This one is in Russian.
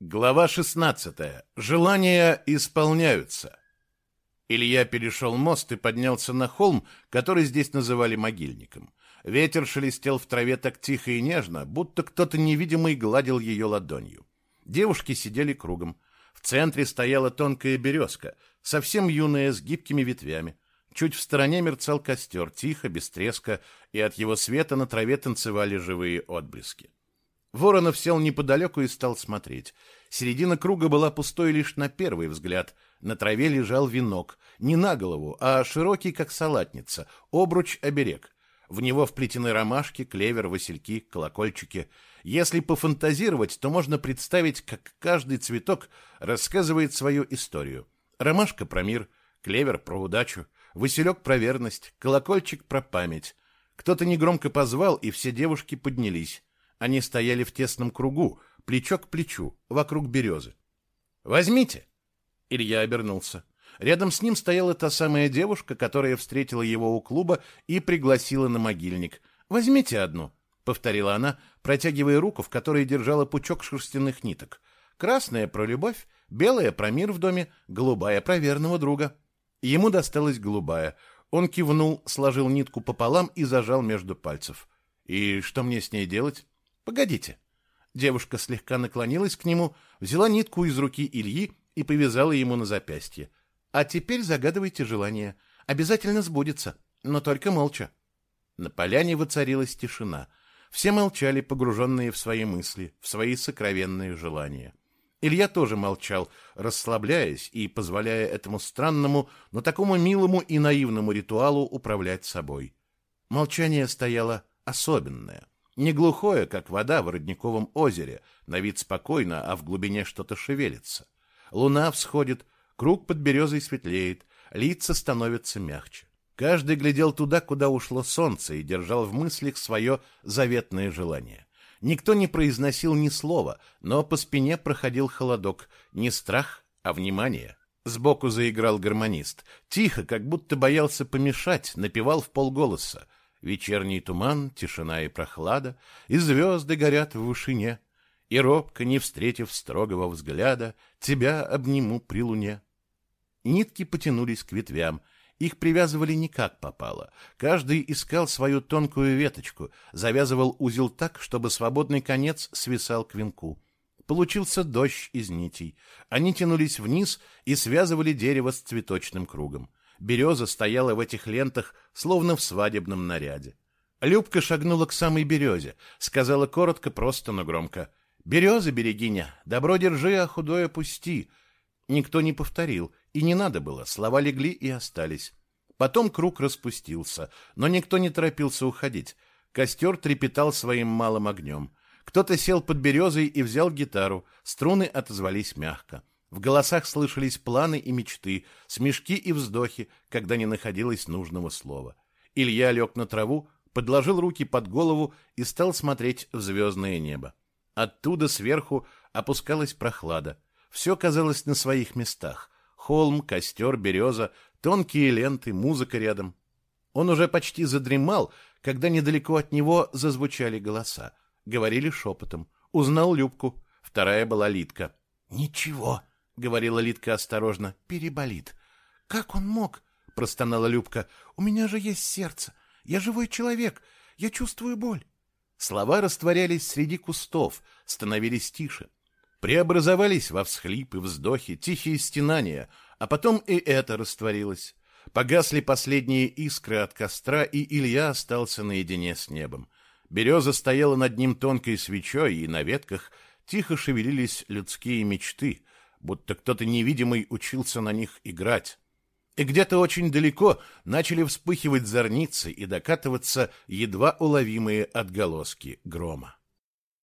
Глава 16. Желания исполняются. Илья перешел мост и поднялся на холм, который здесь называли могильником. Ветер шелестел в траве так тихо и нежно, будто кто-то невидимый гладил ее ладонью. Девушки сидели кругом. В центре стояла тонкая березка, совсем юная, с гибкими ветвями. Чуть в стороне мерцал костер, тихо, без треска, и от его света на траве танцевали живые отблески. Воронов сел неподалеку и стал смотреть. Середина круга была пустой лишь на первый взгляд. На траве лежал венок, не на голову, а широкий, как салатница, обруч-оберег. В него вплетены ромашки, клевер, васильки, колокольчики. Если пофантазировать, то можно представить, как каждый цветок рассказывает свою историю. Ромашка про мир, клевер про удачу, василек про верность, колокольчик про память. Кто-то негромко позвал, и все девушки поднялись. Они стояли в тесном кругу, плечо к плечу, вокруг березы. «Возьмите!» Илья обернулся. Рядом с ним стояла та самая девушка, которая встретила его у клуба и пригласила на могильник. «Возьмите одну», — повторила она, протягивая руку, в которой держала пучок шерстяных ниток. «Красная про любовь, белая про мир в доме, голубая про верного друга». Ему досталась голубая. Он кивнул, сложил нитку пополам и зажал между пальцев. «И что мне с ней делать?» Погодите. Девушка слегка наклонилась к нему, взяла нитку из руки Ильи и повязала ему на запястье. А теперь загадывайте желание. Обязательно сбудется, но только молча. На поляне воцарилась тишина. Все молчали, погруженные в свои мысли, в свои сокровенные желания. Илья тоже молчал, расслабляясь и позволяя этому странному, но такому милому и наивному ритуалу управлять собой. Молчание стояло особенное — не глухое, как вода в родниковом озере, на вид спокойно, а в глубине что-то шевелится. Луна всходит, круг под березой светлеет, лица становятся мягче. Каждый глядел туда, куда ушло солнце, и держал в мыслях свое заветное желание. Никто не произносил ни слова, но по спине проходил холодок, не страх, а внимание. Сбоку заиграл гармонист. Тихо, как будто боялся помешать, напевал в полголоса. Вечерний туман, тишина и прохлада, И звезды горят в вышине, И робко, не встретив строгого взгляда, Тебя обниму при луне. Нитки потянулись к ветвям, их привязывали не как попало. Каждый искал свою тонкую веточку, завязывал узел так, чтобы свободный конец свисал к венку. Получился дождь из нитей. Они тянулись вниз и связывали дерево с цветочным кругом. Береза стояла в этих лентах, словно в свадебном наряде. Любка шагнула к самой березе, сказала коротко, просто, но громко. «Береза, берегиня, добро держи, а худое пусти». Никто не повторил, и не надо было, слова легли и остались. Потом круг распустился, но никто не торопился уходить. Костер трепетал своим малым огнем. Кто-то сел под березой и взял гитару, струны отозвались мягко. В голосах слышались планы и мечты, смешки и вздохи, когда не находилось нужного слова. Илья лег на траву, подложил руки под голову и стал смотреть в звездное небо. Оттуда сверху опускалась прохлада. Все казалось на своих местах. Холм, костер, береза, тонкие ленты, музыка рядом. Он уже почти задремал, когда недалеко от него зазвучали голоса. Говорили шепотом. Узнал Любку. Вторая была Литка. «Ничего», — говорила Литка осторожно, — переболит. — Как он мог? — простонала Любка. — У меня же есть сердце. Я живой человек. Я чувствую боль. Слова растворялись среди кустов, становились тише. Преобразовались во всхлипы, вздохи, тихие стенания, а потом и это растворилось. Погасли последние искры от костра, и Илья остался наедине с небом. Береза стояла над ним тонкой свечой, и на ветках тихо шевелились людские мечты — будто кто-то невидимый учился на них играть. И где-то очень далеко начали вспыхивать зорницы и докатываться едва уловимые отголоски грома.